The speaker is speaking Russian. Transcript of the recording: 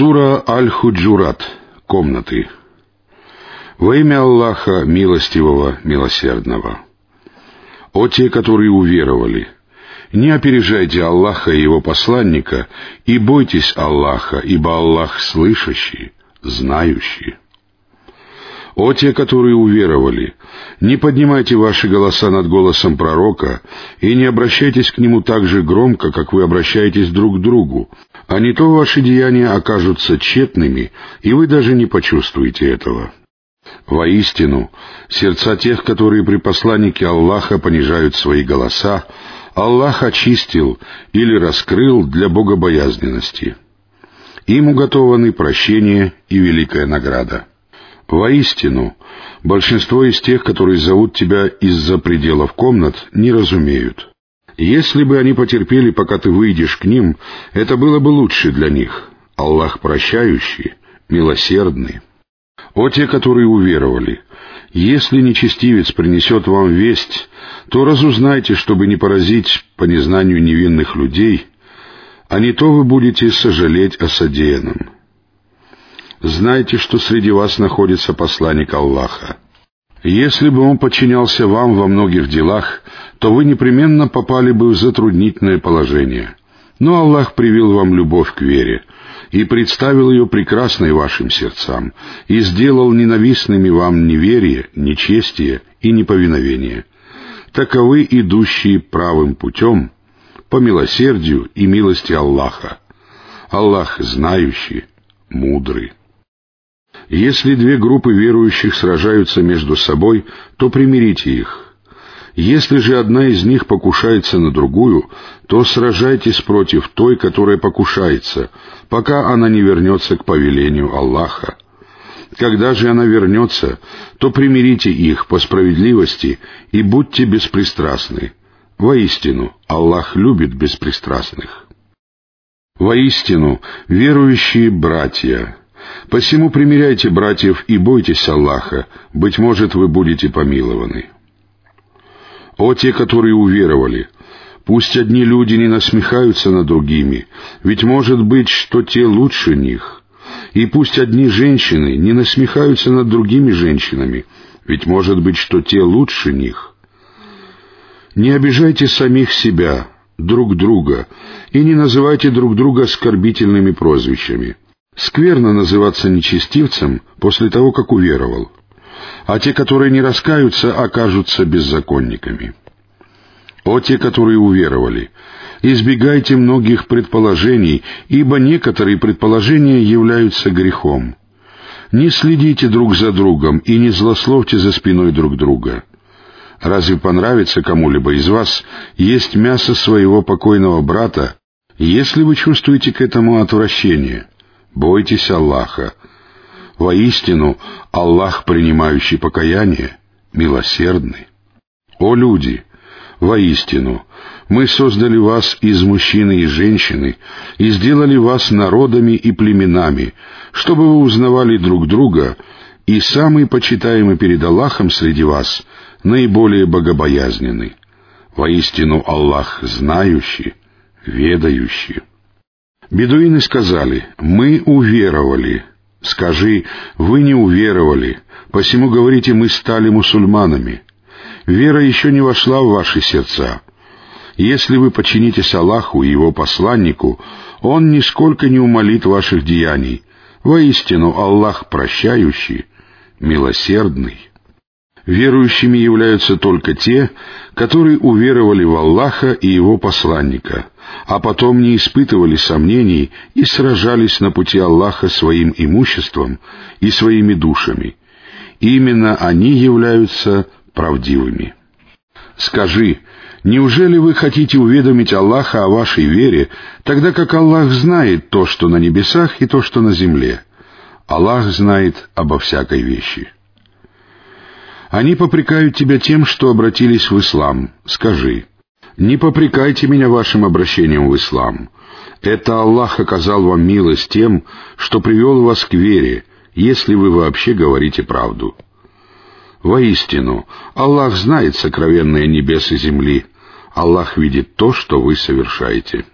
Сура Аль-Худжурат. Комнаты. Во имя Аллаха, милостивого, милосердного. О те, которые уверовали, не опережайте Аллаха и Его посланника, и бойтесь Аллаха, ибо Аллах слышащий, знающий. О те, которые уверовали, не поднимайте ваши голоса над голосом пророка и не обращайтесь к нему так же громко, как вы обращаетесь друг к другу, а не то ваши деяния окажутся тщетными, и вы даже не почувствуете этого. Воистину, сердца тех, которые при посланнике Аллаха понижают свои голоса, Аллах очистил или раскрыл для богобоязненности. Им уготованы прощение и великая награда. Воистину, большинство из тех, которые зовут тебя из-за пределов комнат, не разумеют. Если бы они потерпели, пока ты выйдешь к ним, это было бы лучше для них. Аллах прощающий, милосердный. О те, которые уверовали, если нечестивец принесет вам весть, то разузнайте, чтобы не поразить по незнанию невинных людей, а не то вы будете сожалеть о содеянном. Знайте, что среди вас находится посланник Аллаха. Если бы он подчинялся вам во многих делах, то вы непременно попали бы в затруднительное положение. Но Аллах привил вам любовь к вере и представил ее прекрасной вашим сердцам, и сделал ненавистными вам неверие, нечестие и неповиновение. Таковы идущие правым путем по милосердию и милости Аллаха. Аллах знающий, мудрый. Если две группы верующих сражаются между собой, то примирите их. Если же одна из них покушается на другую, то сражайтесь против той, которая покушается, пока она не вернется к повелению Аллаха. Когда же она вернется, то примирите их по справедливости и будьте беспристрастны. Воистину, Аллах любит беспристрастных. Воистину, верующие братья, Посему примиряйте братьев и бойтесь Аллаха, быть может, вы будете помилованы. О те, которые уверовали, пусть одни люди не насмехаются над другими, ведь может быть, что те лучше них. И пусть одни женщины не насмехаются над другими женщинами, ведь может быть, что те лучше них. Не обижайте самих себя, друг друга, и не называйте друг друга оскорбительными прозвищами — Скверно называться нечестивцем после того, как уверовал, а те, которые не раскаются, окажутся беззаконниками. О те, которые уверовали, избегайте многих предположений, ибо некоторые предположения являются грехом. Не следите друг за другом и не злословьте за спиной друг друга. Разве понравится кому-либо из вас есть мясо своего покойного брата, если вы чувствуете к этому отвращение? Бойтесь Аллаха. Воистину, Аллах, принимающий покаяние, милосердный. О люди! Воистину, мы создали вас из мужчины и женщины и сделали вас народами и племенами, чтобы вы узнавали друг друга, и самый почитаемый перед Аллахом среди вас наиболее богобоязненный. Воистину Аллах знающий, ведающий. Бедуины сказали, «Мы уверовали». Скажи, «Вы не уверовали, посему говорите, мы стали мусульманами». Вера еще не вошла в ваши сердца. Если вы подчинитесь Аллаху и Его посланнику, Он нисколько не умолит ваших деяний. Воистину, Аллах прощающий, милосердный. Верующими являются только те, которые уверовали в Аллаха и Его посланника, а потом не испытывали сомнений и сражались на пути Аллаха своим имуществом и своими душами. Именно они являются правдивыми. Скажи, неужели вы хотите уведомить Аллаха о вашей вере, тогда как Аллах знает то, что на небесах, и то, что на земле? Аллах знает обо всякой вещи. Они попрекают тебя тем, что обратились в ислам. Скажи, не попрекайте меня вашим обращением в ислам. Это Аллах оказал вам милость тем, что привел вас к вере, если вы вообще говорите правду. Воистину, Аллах знает сокровенные небес и земли. Аллах видит то, что вы совершаете.